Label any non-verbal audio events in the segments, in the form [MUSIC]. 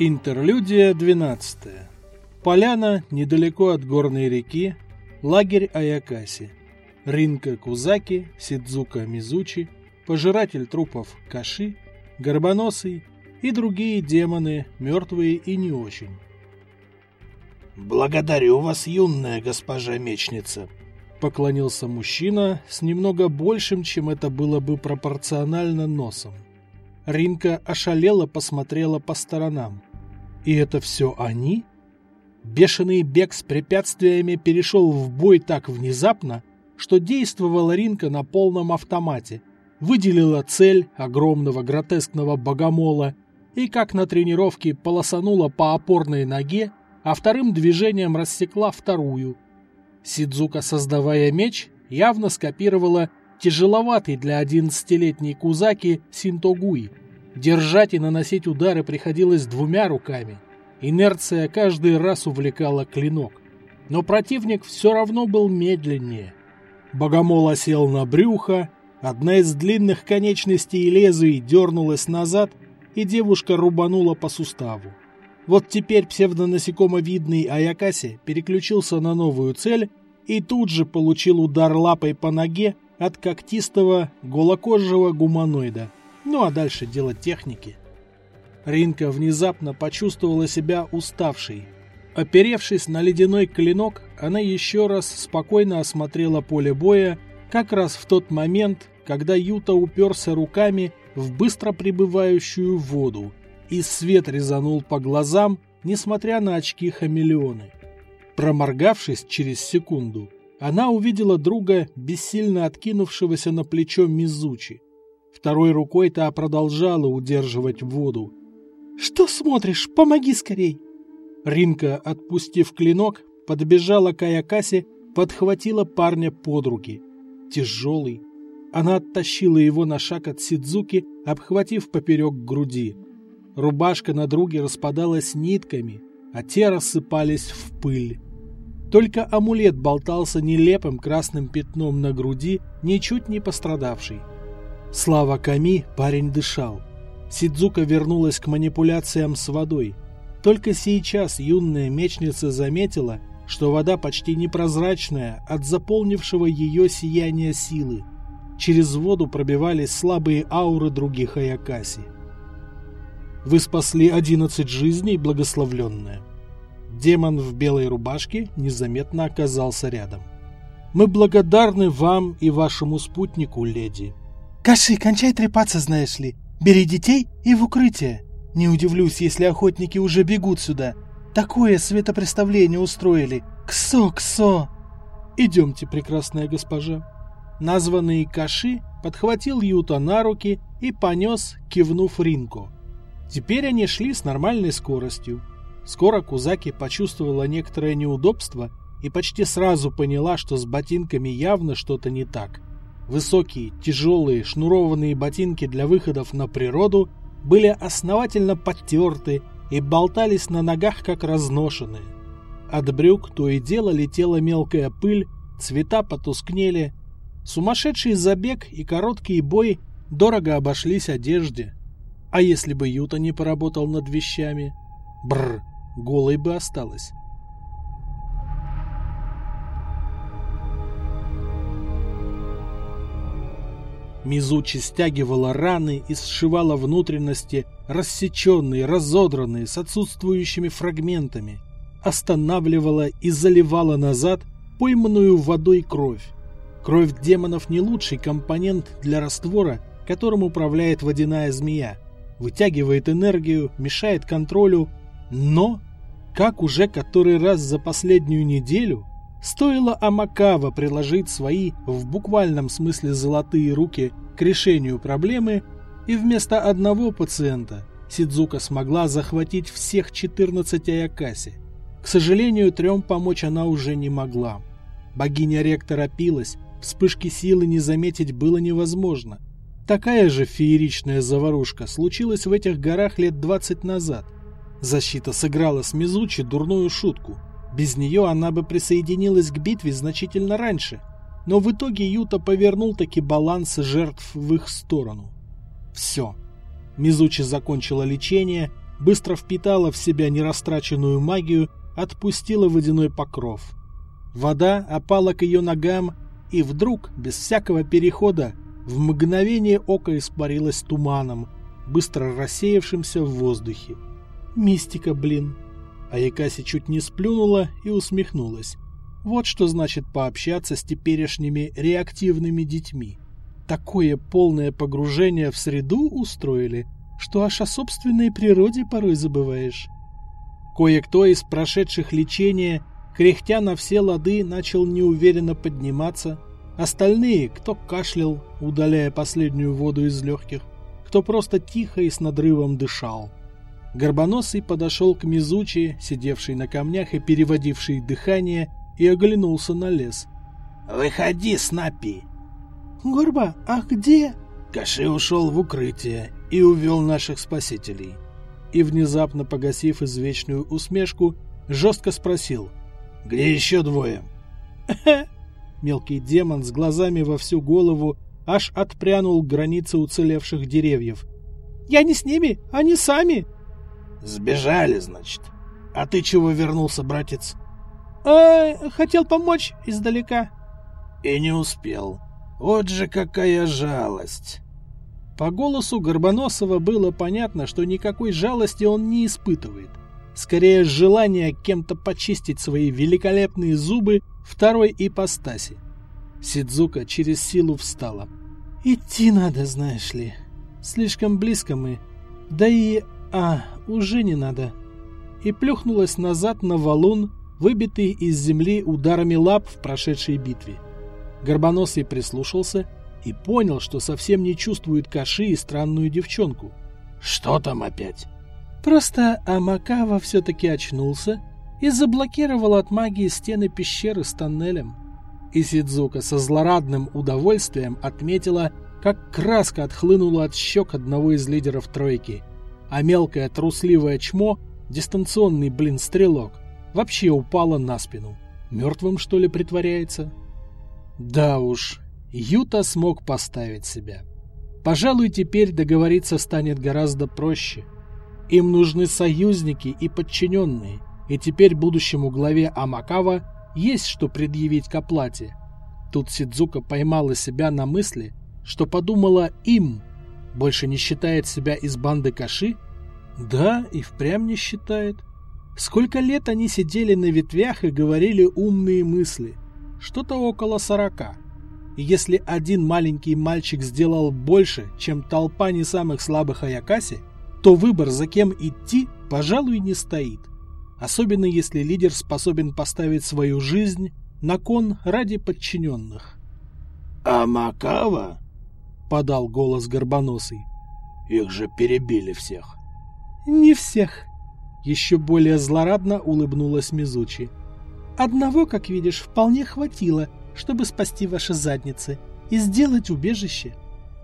Интерлюдия 12. Поляна недалеко от горной реки, лагерь Аякаси. Ринка Кузаки, Сидзука Мизучи, пожиратель трупов Каши, Горбоносый и другие демоны, мертвые и не очень. «Благодарю вас, юная госпожа мечница!» Поклонился мужчина с немного большим, чем это было бы пропорционально носом. Ринка ошалела посмотрела по сторонам. И это все они? Бешеный бег с препятствиями перешел в бой так внезапно, что действовала Ринка на полном автомате. Выделила цель огромного гротескного богомола и, как на тренировке, полосанула по опорной ноге, а вторым движением рассекла вторую. Сидзука, создавая меч, явно скопировала тяжеловатый для одиннадцатилетней Кузаки Синтогуи. Держать и наносить удары приходилось двумя руками. Инерция каждый раз увлекала клинок. Но противник все равно был медленнее. Богомол осел на брюхо, одна из длинных конечностей лезвий дернулась назад, и девушка рубанула по суставу. Вот теперь псевдонасекомовидный Аякаси переключился на новую цель и тут же получил удар лапой по ноге от когтистого голокожего гуманоида. Ну а дальше дело техники. Ринка внезапно почувствовала себя уставшей. Оперевшись на ледяной клинок, она еще раз спокойно осмотрела поле боя, как раз в тот момент, когда Юта уперся руками в быстро прибывающую воду, и свет резанул по глазам, несмотря на очки хамелеоны. Проморгавшись через секунду, она увидела друга, бессильно откинувшегося на плечо Мизучи. Второй рукой та продолжала удерживать воду. «Что смотришь? Помоги скорей!» Ринка, отпустив клинок, подбежала к Аякасе, подхватила парня под руки. Тяжелый. Она оттащила его на шаг от Сидзуки, обхватив поперек груди. Рубашка на друге распадалась нитками, а те рассыпались в пыль. Только амулет болтался нелепым красным пятном на груди, ничуть не пострадавший. Слава Ками, парень дышал. Сидзука вернулась к манипуляциям с водой. Только сейчас юная мечница заметила, что вода почти непрозрачная от заполнившего ее сияния силы. Через воду пробивались слабые ауры других Аякаси. Вы спасли одиннадцать жизней, благословленная. Демон в белой рубашке незаметно оказался рядом. Мы благодарны вам и вашему спутнику, леди. Каши, кончай трепаться, знаешь ли. Бери детей и в укрытие. Не удивлюсь, если охотники уже бегут сюда. Такое светопреставление устроили. Ксо, ксо. Идемте, прекрасная госпожа. Названный Каши подхватил Юта на руки и понес, кивнув Ринко. Теперь они шли с нормальной скоростью. Скоро Кузаки почувствовала некоторое неудобство и почти сразу поняла, что с ботинками явно что-то не так. Высокие, тяжелые, шнурованные ботинки для выходов на природу были основательно подтерты и болтались на ногах, как разношенные. От брюк то и дело летела мелкая пыль, цвета потускнели. Сумасшедший забег и короткий бой дорого обошлись одежде. А если бы Юта не поработал над вещами? Бррр, голой бы осталась. Мизучи стягивала раны и сшивала внутренности, рассеченные, разодранные, с отсутствующими фрагментами. Останавливала и заливала назад пойманную водой кровь. Кровь демонов не лучший компонент для раствора, которым управляет водяная змея. Вытягивает энергию, мешает контролю, но, как уже который раз за последнюю неделю, Стоило Амакава приложить свои, в буквальном смысле золотые руки, к решению проблемы, и вместо одного пациента Сидзука смогла захватить всех 14 Аякаси. К сожалению, трем помочь она уже не могла. Богиня-рек торопилась, вспышки силы не заметить было невозможно. Такая же фееричная заварушка случилась в этих горах лет 20 назад. Защита сыграла с Мизучи дурную шутку – без нее она бы присоединилась к битве значительно раньше, но в итоге Юта повернул таки баланс жертв в их сторону. Все. Мизучи закончила лечение быстро впитала в себя нерастраченную магию, отпустила водяной покров. Вода опала к ее ногам, и вдруг, без всякого перехода, в мгновение ока испарилась туманом, быстро рассеявшимся в воздухе. Мистика, блин. А Якаси чуть не сплюнула и усмехнулась. Вот что значит пообщаться с теперешними реактивными детьми. Такое полное погружение в среду устроили, что аж о собственной природе порой забываешь. Кое-кто из прошедших лечения, кряхтя на все лады, начал неуверенно подниматься. Остальные, кто кашлял, удаляя последнюю воду из легких, кто просто тихо и с надрывом дышал. Горбоносый подошел к Мизучи, сидевшей на камнях и переводившей дыхание, и оглянулся на лес. «Выходи, Снапи!» «Горба, а где?» Каши ушел в укрытие и увел наших спасителей. И, внезапно погасив извечную усмешку, жестко спросил. «Где еще двое?» [LAUGHS] Мелкий демон с глазами во всю голову аж отпрянул к границе уцелевших деревьев. «Я не с ними, они сами!» Сбежали, значит. А ты чего вернулся, братец? А, хотел помочь издалека. И не успел. Вот же какая жалость. По голосу Горбоносова было понятно, что никакой жалости он не испытывает. Скорее, желание кем-то почистить свои великолепные зубы второй ипостаси. Сидзука через силу встала. «Идти надо, знаешь ли. Слишком близко мы. Да и а, уже не надо. И плюхнулась назад на валун, выбитый из земли ударами лап в прошедшей битве. Горбоносый прислушался и понял, что совсем не чувствует Каши и странную девчонку. «Что там опять?» Просто Амакава все-таки очнулся и заблокировал от магии стены пещеры с тоннелем. И Сидзука со злорадным удовольствием отметила, как краска отхлынула от щек одного из лидеров тройки – а мелкое трусливое чмо, дистанционный, блин, стрелок, вообще упало на спину. Мертвым, что ли, притворяется? Да уж, Юта смог поставить себя. Пожалуй, теперь договориться станет гораздо проще. Им нужны союзники и подчиненные, и теперь будущему главе Амакава есть что предъявить к оплате. Тут Сидзука поймала себя на мысли, что подумала им, больше не считает себя из банды Каши да, и впрямь не считает. Сколько лет они сидели на ветвях и говорили умные мысли? Что-то около сорока. И если один маленький мальчик сделал больше, чем толпа не самых слабых Аякаси, то выбор, за кем идти, пожалуй, не стоит. Особенно если лидер способен поставить свою жизнь на кон ради подчиненных. «А Макава?» — подал голос Горбоносый. «Их же перебили всех». «Не всех», — еще более злорадно улыбнулась Мизучи. «Одного, как видишь, вполне хватило, чтобы спасти ваши задницы и сделать убежище.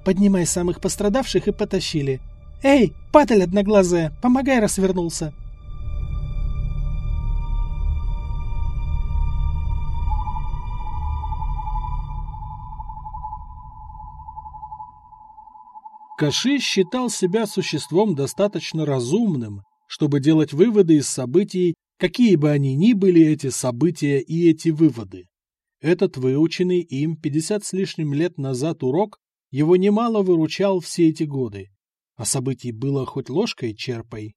Поднимай самых пострадавших и потащили. Эй, патель одноглазая, помогай, раз вернулся!» Каши считал себя существом достаточно разумным, чтобы делать выводы из событий, какие бы они ни были эти события и эти выводы. Этот выученный им 50 с лишним лет назад урок его немало выручал все эти годы. А событий было хоть ложкой черпай.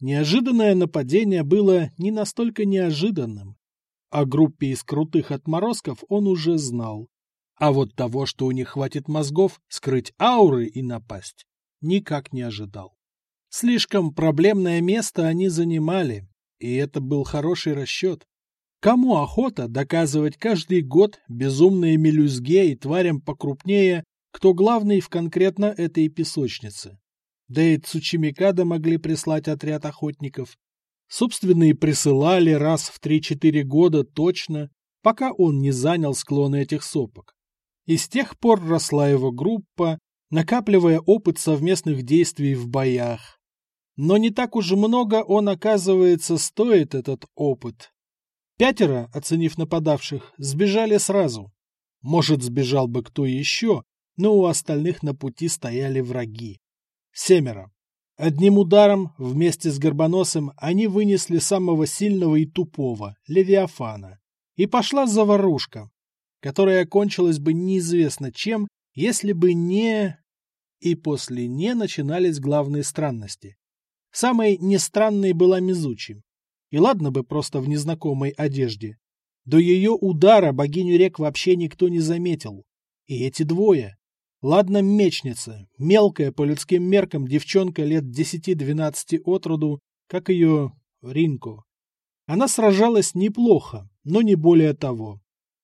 Неожиданное нападение было не настолько неожиданным. О группе из крутых отморозков он уже знал. А вот того, что у них хватит мозгов скрыть ауры и напасть, никак не ожидал. Слишком проблемное место они занимали, и это был хороший расчет. Кому охота доказывать каждый год безумные мелюзге и тварям покрупнее, кто главный в конкретно этой песочнице? Да и Цучимикада могли прислать отряд охотников. Собственные присылали раз в 3-4 года точно, пока он не занял склоны этих сопок. И с тех пор росла его группа, накапливая опыт совместных действий в боях. Но не так уж много он, оказывается, стоит этот опыт. Пятеро, оценив нападавших, сбежали сразу. Может, сбежал бы кто еще, но у остальных на пути стояли враги. Семеро. Одним ударом вместе с Горбоносом они вынесли самого сильного и тупого, Левиафана. И пошла заварушка, которая окончилась бы неизвестно чем, если бы не... И после «не» начинались главные странности. Самой нестранной была Мизучи. И ладно бы просто в незнакомой одежде. До ее удара богиню рек вообще никто не заметил. И эти двое. Ладно, мечница, мелкая по людским меркам девчонка лет 10-12 от роду, как ее Ринку. Она сражалась неплохо, но не более того.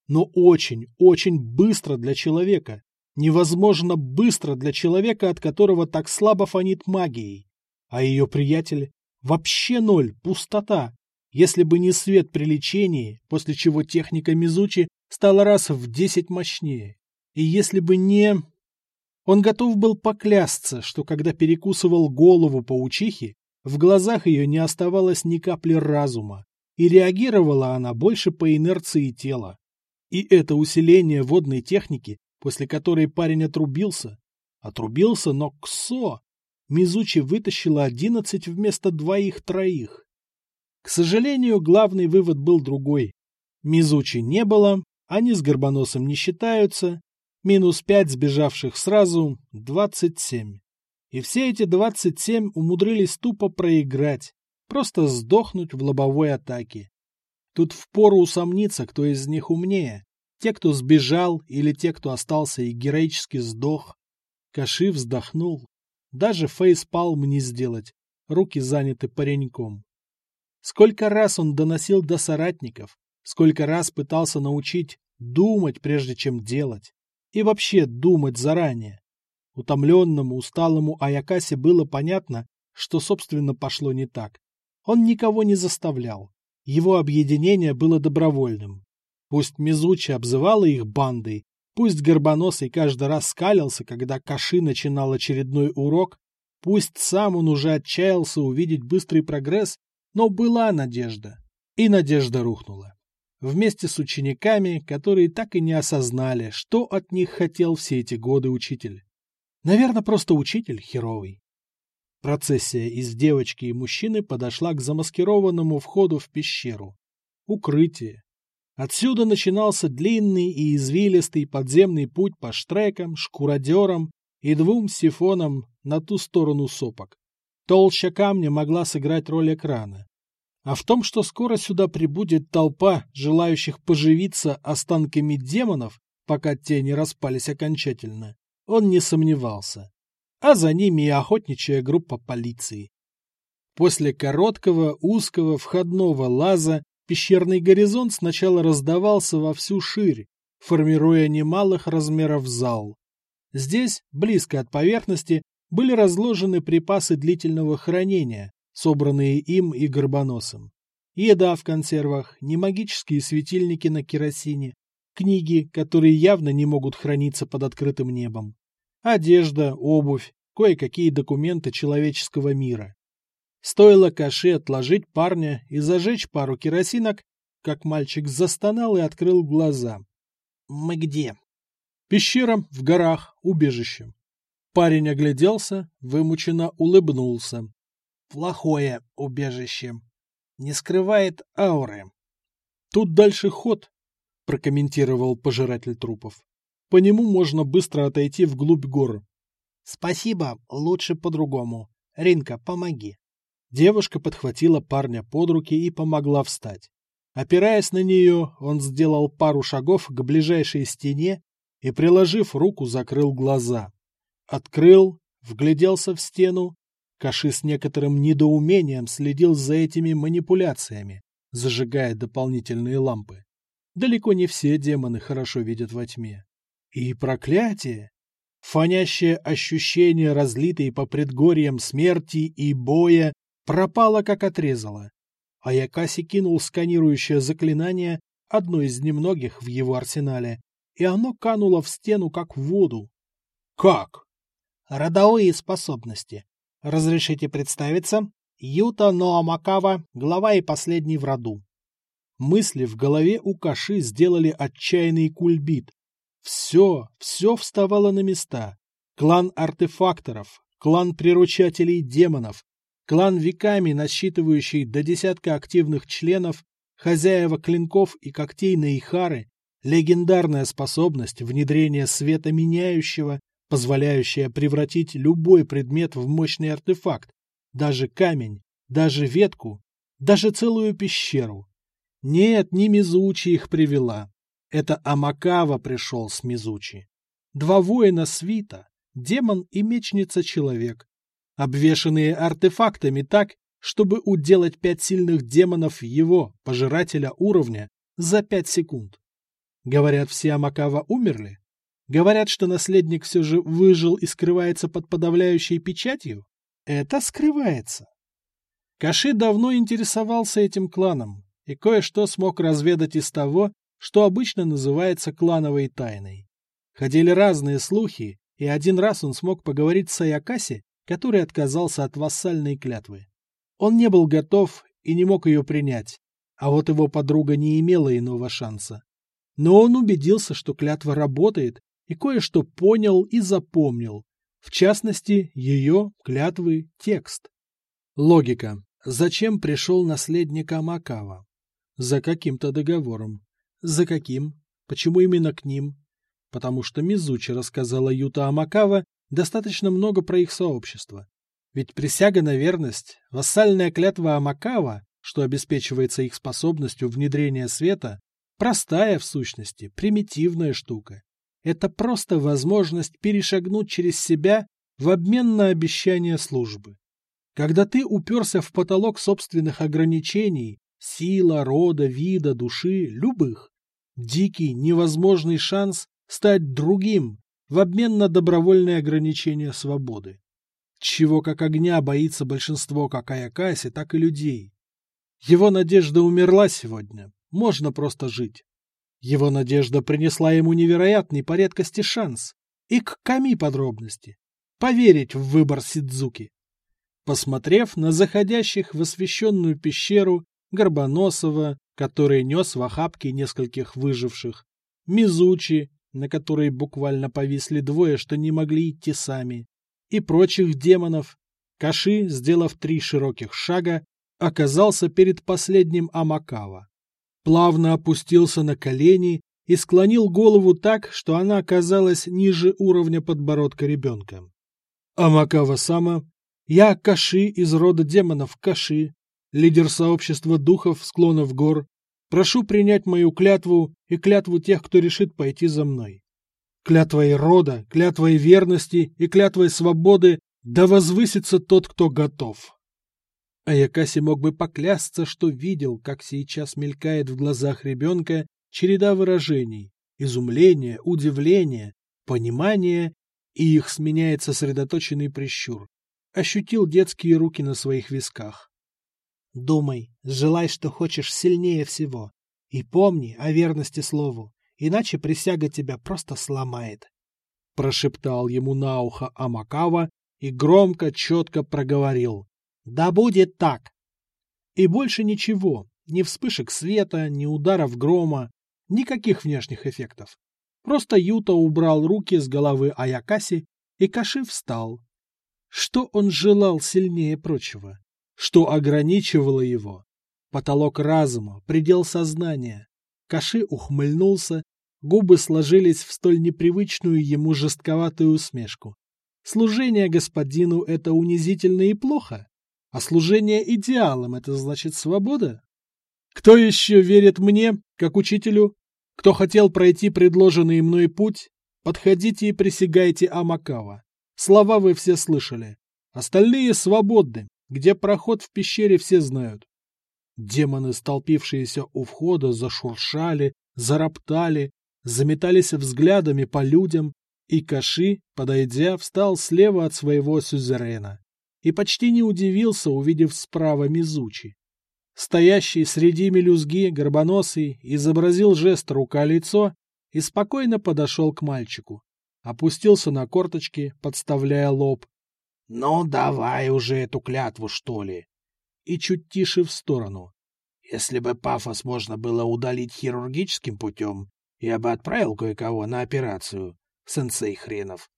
Но очень, очень быстро для человека. Невозможно быстро для человека, от которого так слабо фонит магией. А ее приятель вообще ноль, пустота. Если бы не свет при лечении, после чего техника Мизучи стала раз в десять мощнее. И если бы не... Он готов был поклясться, что когда перекусывал голову паучихи, в глазах ее не оставалось ни капли разума, и реагировала она больше по инерции тела. И это усиление водной техники, после которой парень отрубился, отрубился, но ксо, Мизучи вытащила одиннадцать вместо двоих-троих. К сожалению, главный вывод был другой. Мизучи не было, они с Горбоносом не считаются, минус пять сбежавших сразу — двадцать семь. И все эти двадцать семь умудрились тупо проиграть, просто сдохнуть в лобовой атаке. Тут впору усомниться, кто из них умнее. Те, кто сбежал, или те, кто остался и героически сдох. Каши вздохнул. Даже фейспалм не сделать. Руки заняты пареньком. Сколько раз он доносил до соратников, сколько раз пытался научить думать, прежде чем делать. И вообще думать заранее. Утомленному, усталому Аякасе было понятно, что, собственно, пошло не так. Он никого не заставлял. Его объединение было добровольным. Пусть Мизучи обзывала их бандой, пусть Горбоносый каждый раз скалился, когда Каши начинал очередной урок, пусть сам он уже отчаялся увидеть быстрый прогресс, но была надежда. И надежда рухнула. Вместе с учениками, которые так и не осознали, что от них хотел все эти годы учитель. Наверное, просто учитель херовый. Процессия из девочки и мужчины подошла к замаскированному входу в пещеру. Укрытие. Отсюда начинался длинный и извилистый подземный путь по штрекам, шкуродерам и двум сифонам на ту сторону сопок. Толща камня могла сыграть роль экрана. А в том, что скоро сюда прибудет толпа, желающих поживиться останками демонов, пока те не распались окончательно, он не сомневался. А за ними и охотничья группа полиции. После короткого, узкого входного лаза пещерный горизонт сначала раздавался во всю ширь, формируя немалых размеров зал. Здесь, близко от поверхности, были разложены припасы длительного хранения, собранные им и Горбоносом. Еда в консервах, немагические светильники на керосине, книги, которые явно не могут храниться под открытым небом, одежда, обувь, кое-какие документы человеческого мира. Стоило Каши отложить парня и зажечь пару керосинок, как мальчик застонал и открыл глаза. «Мы где?» «Пещера, в горах, убежище. Парень огляделся, вымученно улыбнулся. Плохое убежище. Не скрывает ауры. Тут дальше ход, прокомментировал пожиратель трупов. По нему можно быстро отойти вглубь гор. Спасибо, лучше по-другому. Ринка, помоги. Девушка подхватила парня под руки и помогла встать. Опираясь на нее, он сделал пару шагов к ближайшей стене и, приложив руку, закрыл глаза. Открыл, вгляделся в стену. Каши с некоторым недоумением следил за этими манипуляциями, зажигая дополнительные лампы. Далеко не все демоны хорошо видят во тьме. И проклятие! Фонящее ощущение, разлитое по предгорьям смерти и боя, пропало как отрезало. А Якаси кинул сканирующее заклинание, одно из немногих в его арсенале, и оно кануло в стену, как в воду. Как? Родовые способности. Разрешите представиться? Юта Ноамакава, глава и последний в роду. Мысли в голове у Каши сделали отчаянный кульбит. Все, все вставало на места. Клан артефакторов, клан приручателей демонов, клан веками насчитывающий до десятка активных членов, хозяева клинков и когтей Наихары, легендарная способность внедрения света меняющего, позволяющая превратить любой предмет в мощный артефакт, даже камень, даже ветку, даже целую пещеру. Нет, не Мизучи их привела. Это Амакава пришел с Мизучи. Два воина свита, демон и мечница-человек, обвешанные артефактами так, чтобы уделать пять сильных демонов его, пожирателя уровня, за пять секунд. Говорят, все Амакава умерли? Говорят, что наследник все же выжил и скрывается под подавляющей печатью? Это скрывается. Каши давно интересовался этим кланом и кое-что смог разведать из того, что обычно называется клановой тайной. Ходили разные слухи, и один раз он смог поговорить с Аякаси, который отказался от вассальной клятвы. Он не был готов и не мог ее принять, а вот его подруга не имела иного шанса. Но он убедился, что клятва работает, и кое-что понял и запомнил, в частности, ее, клятвы, текст. Логика. Зачем пришел наследник Амакава? За каким-то договором. За каким? Почему именно к ним? Потому что Мизучи рассказала Юта Амакава достаточно много про их сообщество. Ведь присяга на верность, вассальная клятва Амакава, что обеспечивается их способностью внедрения света, простая в сущности, примитивная штука. Это просто возможность перешагнуть через себя в обмен на обещание службы. Когда ты уперся в потолок собственных ограничений, сила, рода, вида, души, любых, дикий, невозможный шанс стать другим в обмен на добровольное ограничение свободы. Чего как огня боится большинство как Аякаси, так и людей. Его надежда умерла сегодня, можно просто жить. Его надежда принесла ему невероятный по редкости шанс. И к Ками подробности. Поверить в выбор Сидзуки. Посмотрев на заходящих в освещенную пещеру Горбоносова, который нес в охапке нескольких выживших, Мизучи, на которой буквально повисли двое, что не могли идти сами, и прочих демонов, Каши, сделав три широких шага, оказался перед последним Амакава плавно опустился на колени и склонил голову так, что она оказалась ниже уровня подбородка ребенка. Амакава-сама, я Каши из рода демонов Каши, лидер сообщества духов склонов гор, прошу принять мою клятву и клятву тех, кто решит пойти за мной. Клятвой рода, клятвой верности и клятвой свободы да возвысится тот, кто готов. Аякаси мог бы поклясться, что видел, как сейчас мелькает в глазах ребенка череда выражений – изумление, удивление, понимание, и их сменяет сосредоточенный прищур. Ощутил детские руки на своих висках. Думай, желай, что хочешь сильнее всего. И помни о верности слову, иначе присяга тебя просто сломает. Прошептал ему на ухо Амакава и громко, четко проговорил. Да будет так. И больше ничего, ни вспышек света, ни ударов грома, никаких внешних эффектов. Просто Юта убрал руки с головы Аякаси, и Каши встал. Что он желал сильнее прочего? Что ограничивало его? Потолок разума, предел сознания. Каши ухмыльнулся, губы сложились в столь непривычную ему жестковатую усмешку. Служение господину — это унизительно и плохо? А служение идеалам – это значит свобода? Кто еще верит мне, как учителю? Кто хотел пройти предложенный мной путь? Подходите и присягайте Амакава. Слова вы все слышали. Остальные свободны, где проход в пещере все знают. Демоны, столпившиеся у входа, зашуршали, зароптали, заметались взглядами по людям, и Каши, подойдя, встал слева от своего сюзерена и почти не удивился, увидев справа Мизучи. Стоящий среди мелюзги горбоносый изобразил жест рука-лицо и спокойно подошел к мальчику. Опустился на корточки, подставляя лоб. — «Ну, давай уже эту клятву, что ли!» И чуть тише в сторону. «Если бы пафос можно было удалить хирургическим путем, я бы отправил кое-кого на операцию, сенсей хренов».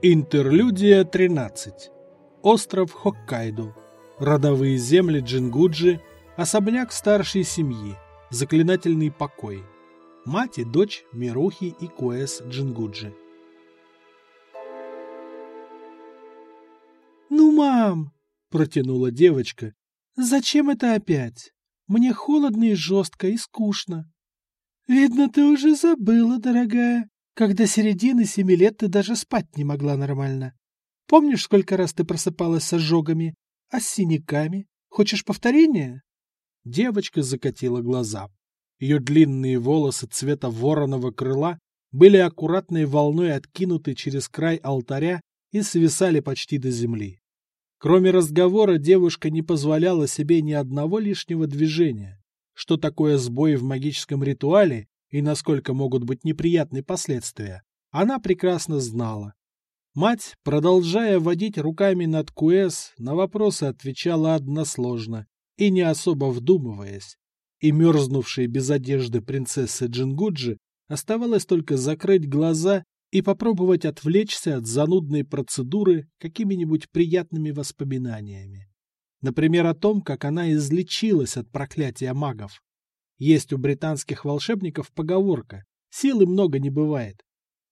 Интерлюдия 13. Остров Хоккайдо. Родовые земли Джингуджи – Особняк старшей семьи. Заклинательный покой. Мать и дочь Мирухи и Коэс Джингуджи. «Ну, мам!» — протянула девочка. «Зачем это опять? Мне холодно и жестко, и скучно». «Видно, ты уже забыла, дорогая», когда середины семи лет ты даже спать не могла нормально. Помнишь, сколько раз ты просыпалась с ожогами, а с синяками? Хочешь повторения?» Девочка закатила глаза. Ее длинные волосы цвета вороного крыла были аккуратной волной откинуты через край алтаря и свисали почти до земли. Кроме разговора, девушка не позволяла себе ни одного лишнего движения. Что такое сбой в магическом ритуале и насколько могут быть неприятные последствия, она прекрасно знала. Мать, продолжая водить руками над Куэс, на вопросы отвечала односложно и не особо вдумываясь. И мерзнувшей без одежды принцессы Джингуджи оставалось только закрыть глаза и попробовать отвлечься от занудной процедуры какими-нибудь приятными воспоминаниями. Например, о том, как она излечилась от проклятия магов. Есть у британских волшебников поговорка «силы много не бывает».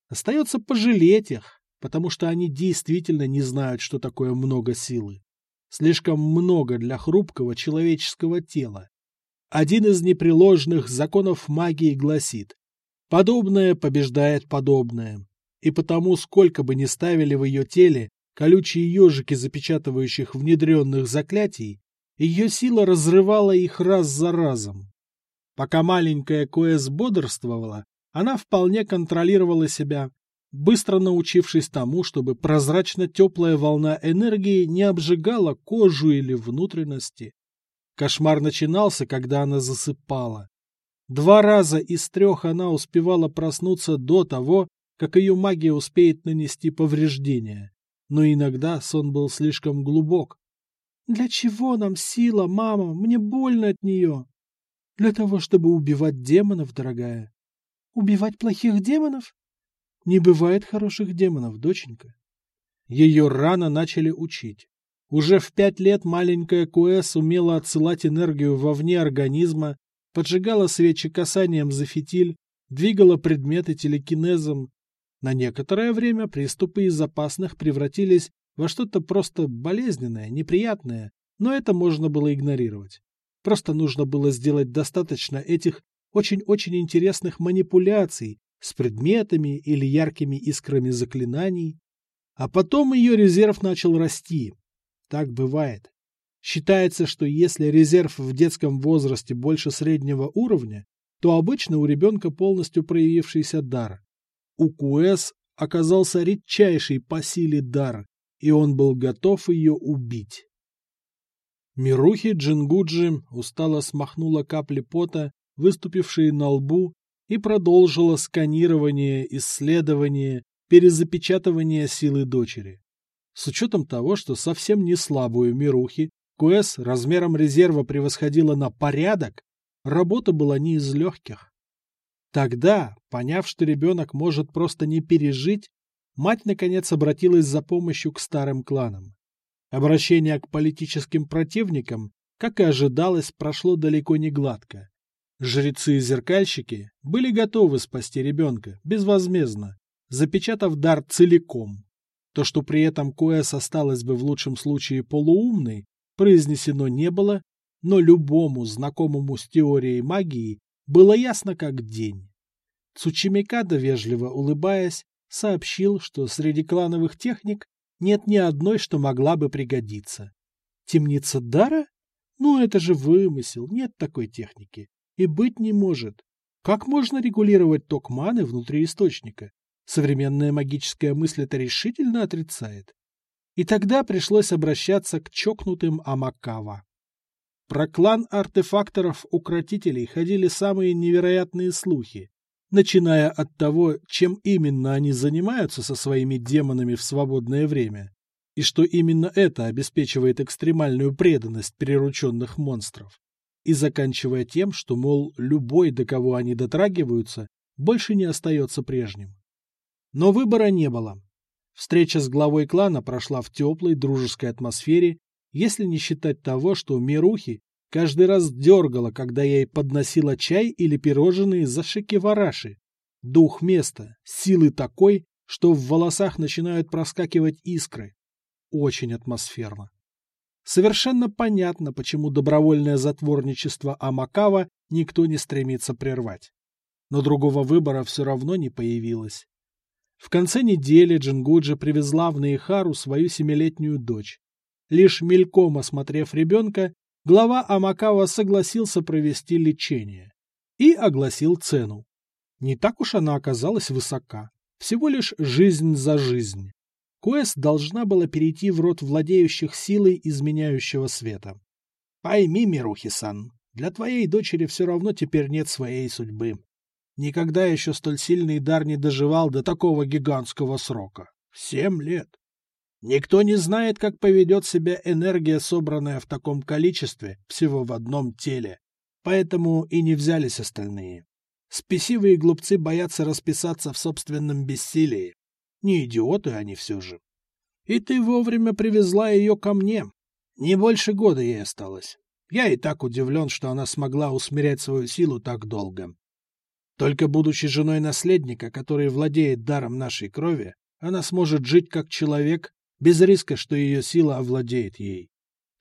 Остается пожалеть их, потому что они действительно не знают, что такое много силы. Слишком много для хрупкого человеческого тела. Один из непреложных законов магии гласит «подобное побеждает подобное». И потому, сколько бы ни ставили в ее теле колючие ежики запечатывающих внедренных заклятий, ее сила разрывала их раз за разом. Пока маленькая Коэс бодрствовала, она вполне контролировала себя, быстро научившись тому, чтобы прозрачно-теплая волна энергии не обжигала кожу или внутренности. Кошмар начинался, когда она засыпала. Два раза из трех она успевала проснуться до того, как ее магия успеет нанести повреждения. Но иногда сон был слишком глубок. «Для чего нам сила, мама? Мне больно от нее!» Для того, чтобы убивать демонов, дорогая. Убивать плохих демонов? Не бывает хороших демонов, доченька. Ее рано начали учить. Уже в пять лет маленькая Куэс умела отсылать энергию вовне организма, поджигала свечи касанием за фитиль, двигала предметы телекинезом. На некоторое время приступы из опасных превратились во что-то просто болезненное, неприятное, но это можно было игнорировать. Просто нужно было сделать достаточно этих очень-очень интересных манипуляций с предметами или яркими искрами заклинаний. А потом ее резерв начал расти. Так бывает. Считается, что если резерв в детском возрасте больше среднего уровня, то обычно у ребенка полностью проявившийся дар. У Куэс оказался редчайший по силе дар, и он был готов ее убить. Мирухи Джингуджи устало смахнула капли пота, выступившие на лбу, и продолжила сканирование, исследование, перезапечатывание силы дочери. С учетом того, что совсем не слабую Мирухи Куэс размером резерва превосходила на порядок, работа была не из легких. Тогда, поняв, что ребенок может просто не пережить, мать наконец обратилась за помощью к старым кланам. Обращение к политическим противникам, как и ожидалось, прошло далеко не гладко. Жрецы и зеркальщики были готовы спасти ребенка безвозмездно, запечатав дар целиком. То, что при этом Коэс осталась бы в лучшем случае полуумной, произнесено не было, но любому знакомому с теорией магии было ясно как день. Цучимикада, вежливо улыбаясь, сообщил, что среди клановых техник нет ни одной, что могла бы пригодиться. Темница дара? Ну, это же вымысел, нет такой техники. И быть не может. Как можно регулировать ток маны внутри источника? Современная магическая мысль это решительно отрицает. И тогда пришлось обращаться к чокнутым Амакава. Про клан артефакторов-укротителей ходили самые невероятные слухи начиная от того, чем именно они занимаются со своими демонами в свободное время, и что именно это обеспечивает экстремальную преданность прирученных монстров, и заканчивая тем, что, мол, любой, до кого они дотрагиваются, больше не остается прежним. Но выбора не было. Встреча с главой клана прошла в теплой, дружеской атмосфере, если не считать того, что Мирухи каждый раз дергала, когда я ей подносила чай или пирожные за шекевараши. Дух места, силы такой, что в волосах начинают проскакивать искры. Очень атмосферно. Совершенно понятно, почему добровольное затворничество Амакава никто не стремится прервать. Но другого выбора все равно не появилось. В конце недели Джингуджи привезла в Наихару свою семилетнюю дочь. Лишь мельком осмотрев ребенка, глава Амакава согласился провести лечение и огласил цену. Не так уж она оказалась высока. Всего лишь жизнь за жизнь. Куэс должна была перейти в род владеющих силой изменяющего света. Пойми, Мирухи-сан, для твоей дочери все равно теперь нет своей судьбы. Никогда еще столь сильный дар не доживал до такого гигантского срока. Семь лет. Никто не знает, как поведет себя энергия, собранная в таком количестве, всего в одном теле. Поэтому и не взялись остальные. Спесивые глупцы боятся расписаться в собственном бессилии. Не идиоты они все же. И ты вовремя привезла ее ко мне. Не больше года ей осталось. Я и так удивлен, что она смогла усмирять свою силу так долго. Только будучи женой наследника, который владеет даром нашей крови, она сможет жить как человек, без риска, что ее сила овладеет ей.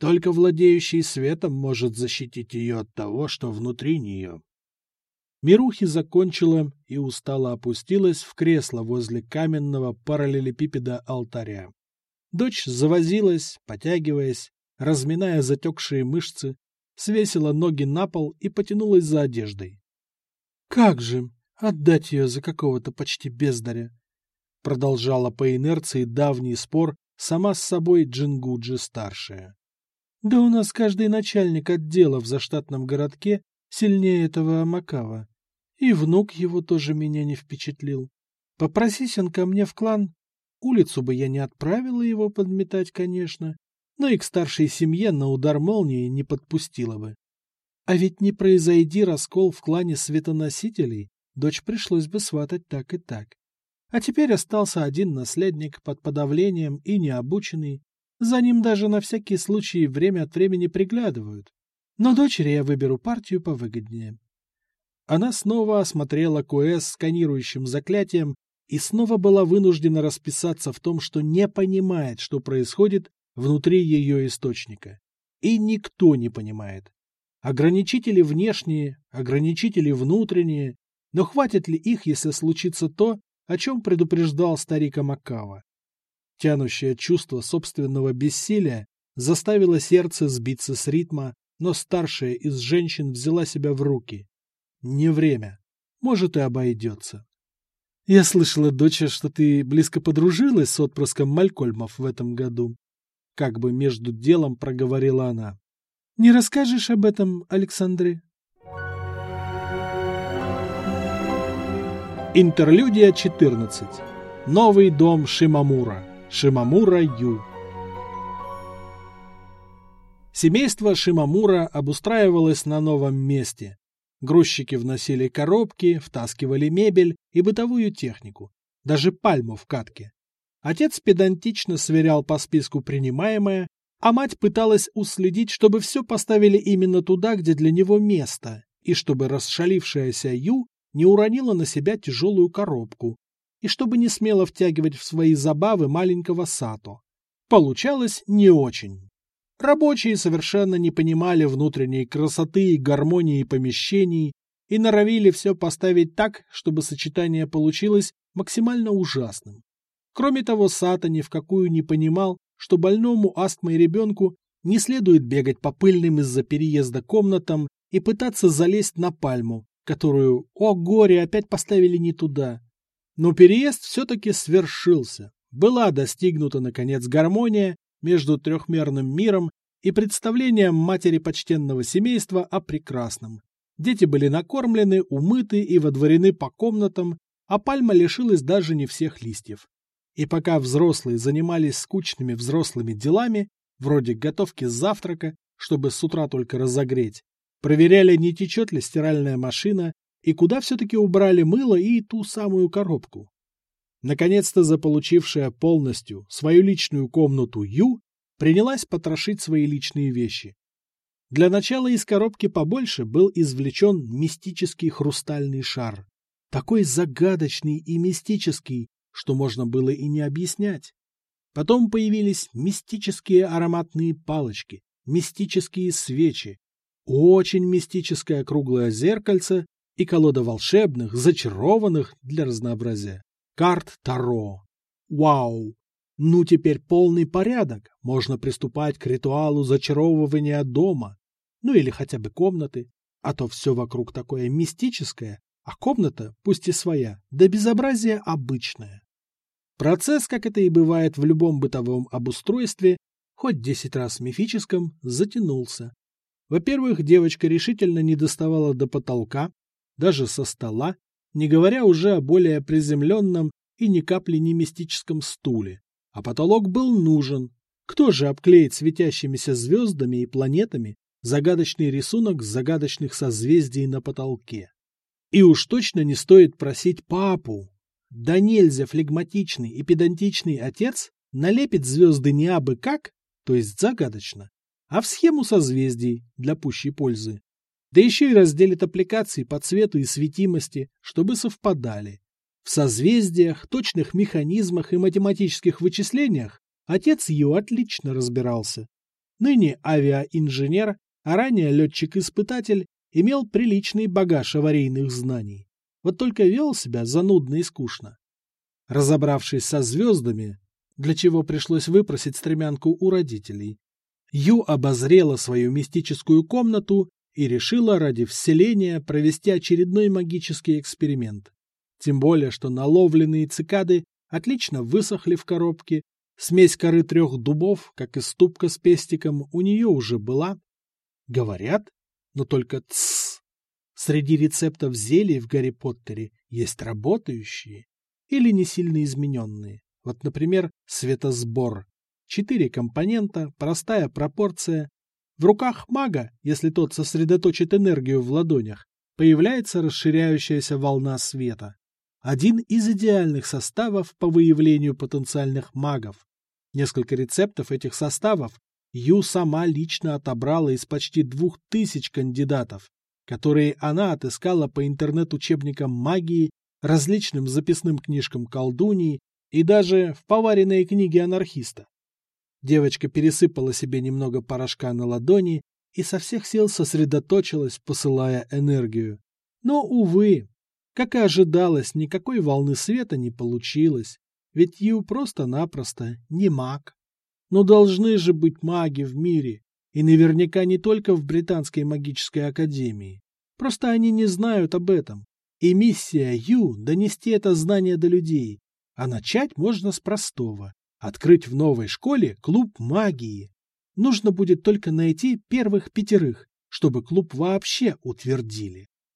Только владеющий светом может защитить ее от того, что внутри нее. Мирухи закончила и устало опустилась в кресло возле каменного параллелепипеда алтаря. Дочь завозилась, потягиваясь, разминая затекшие мышцы, свесила ноги на пол и потянулась за одеждой. Как же отдать ее за какого-то почти бездаря? Продолжала по инерции давний спор сама с собой Джингуджи-старшая. Да у нас каждый начальник отдела в заштатном городке сильнее этого Амакава. И внук его тоже меня не впечатлил. Попросись он ко мне в клан, улицу бы я не отправила его подметать, конечно, но и к старшей семье на удар молнии не подпустила бы. А ведь не произойди раскол в клане светоносителей, дочь пришлось бы сватать так и так. А теперь остался один наследник под подавлением и необученный. За ним даже на всякий случай время от времени приглядывают. Но дочери я выберу партию повыгоднее. Она снова осмотрела Куэс сканирующим заклятием и снова была вынуждена расписаться в том, что не понимает, что происходит внутри ее источника. И никто не понимает. Ограничители внешние, ограничители внутренние, но хватит ли их, если случится то, о чем предупреждал старик Амакава? Тянущее чувство собственного бессилия заставило сердце сбиться с ритма, но старшая из женщин взяла себя в руки. Не время. Может, и обойдется. Я слышала, доча, что ты близко подружилась с отпрыском Малькольмов в этом году. Как бы между делом проговорила она. Не расскажешь об этом, Александре? Интерлюдия 14. Новый дом Шимамура. Шимамура Ю. Семейство Шимамура обустраивалось на новом месте. Грузчики вносили коробки, втаскивали мебель и бытовую технику, даже пальму в катке. Отец педантично сверял по списку принимаемое, а мать пыталась уследить, чтобы все поставили именно туда, где для него место, и чтобы расшалившаяся Ю не уронила на себя тяжелую коробку, и чтобы не смело втягивать в свои забавы маленького Сато. Получалось не очень. Рабочие совершенно не понимали внутренней красоты и гармонии помещений и норовили все поставить так, чтобы сочетание получилось максимально ужасным. Кроме того, Сато ни в какую не понимал, что больному астмой ребенку не следует бегать по пыльным из-за переезда комнатам и пытаться залезть на пальму, которую, о горе, опять поставили не туда. Но переезд все-таки свершился. Была достигнута, наконец, гармония между трехмерным миром и представлением матери почтенного семейства о прекрасном. Дети были накормлены, умыты и водворены по комнатам, а пальма лишилась даже не всех листьев. И пока взрослые занимались скучными взрослыми делами, вроде готовки завтрака, чтобы с утра только разогреть, проверяли, не течет ли стиральная машина и куда все-таки убрали мыло и ту самую коробку. Наконец-то заполучившая полностью свою личную комнату Ю, принялась потрошить свои личные вещи. Для начала из коробки побольше был извлечен мистический хрустальный шар. Такой загадочный и мистический, что можно было и не объяснять. Потом появились мистические ароматные палочки, мистические свечи, очень мистическое круглое зеркальце и колода волшебных, зачарованных для разнообразия карт Таро. Вау! Ну теперь полный порядок, можно приступать к ритуалу зачаровывания дома, ну или хотя бы комнаты, а то все вокруг такое мистическое, а комната, пусть и своя, да безобразие обычное. Процесс, как это и бывает в любом бытовом обустройстве, хоть десять раз мифическом, затянулся. Во-первых, девочка решительно не доставала до потолка, даже со стола, не говоря уже о более приземленном и ни капли не мистическом стуле. А потолок был нужен. Кто же обклеит светящимися звездами и планетами загадочный рисунок загадочных созвездий на потолке? И уж точно не стоит просить папу. Да нельзя флегматичный и педантичный отец налепит звезды не абы как, то есть загадочно, а в схему созвездий для пущей пользы. Да еще и разделит аппликации по цвету и светимости, чтобы совпадали. В созвездиях, точных механизмах и математических вычислениях отец ее отлично разбирался. Ныне авиаинженер, а ранее летчик-испытатель, имел приличный багаж аварийных знаний. Вот только вел себя занудно и скучно. Разобравшись со звездами, для чего пришлось выпросить стремянку у родителей, Ю обозрела свою мистическую комнату и решила ради вселения провести очередной магический эксперимент. Тем более, что наловленные цикады отлично высохли в коробке, смесь коры трех дубов, как и ступка с пестиком, у нее уже была. Говорят, но только тссс. Среди рецептов зелий в Гарри Поттере есть работающие или не сильно измененные. Вот, например, светосбор. Четыре компонента, простая пропорция, в руках мага, если тот сосредоточит энергию в ладонях, появляется расширяющаяся волна света. Один из идеальных составов по выявлению потенциальных магов. Несколько рецептов этих составов Ю сама лично отобрала из почти двух тысяч кандидатов, которые она отыскала по интернет-учебникам магии, различным записным книжкам колдуньи и даже в поваренной книге анархиста. Девочка пересыпала себе немного порошка на ладони и со всех сил сосредоточилась, посылая энергию. Но, увы, как и ожидалось, никакой волны света не получилось, ведь Ю просто-напросто не маг. Но должны же быть маги в мире, и наверняка не только в Британской магической академии. Просто они не знают об этом. И миссия Ю — донести это знание до людей. А начать можно с простого открыть в новой школе клуб магии. Нужно будет только найти первых пятерых, чтобы клуб вообще утвердили.